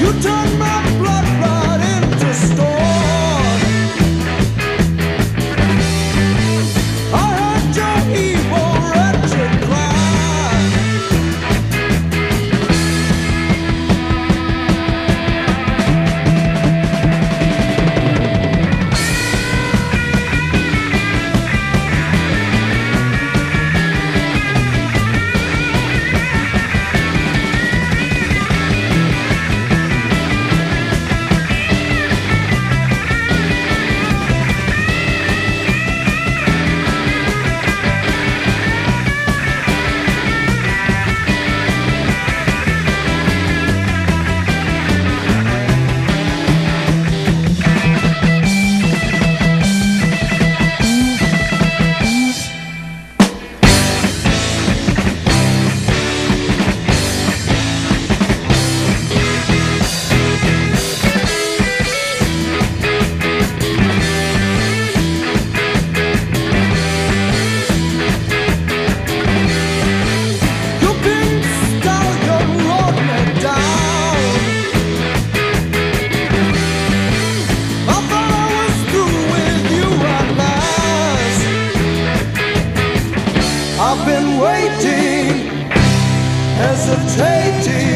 You turned my Waiting, hesitating.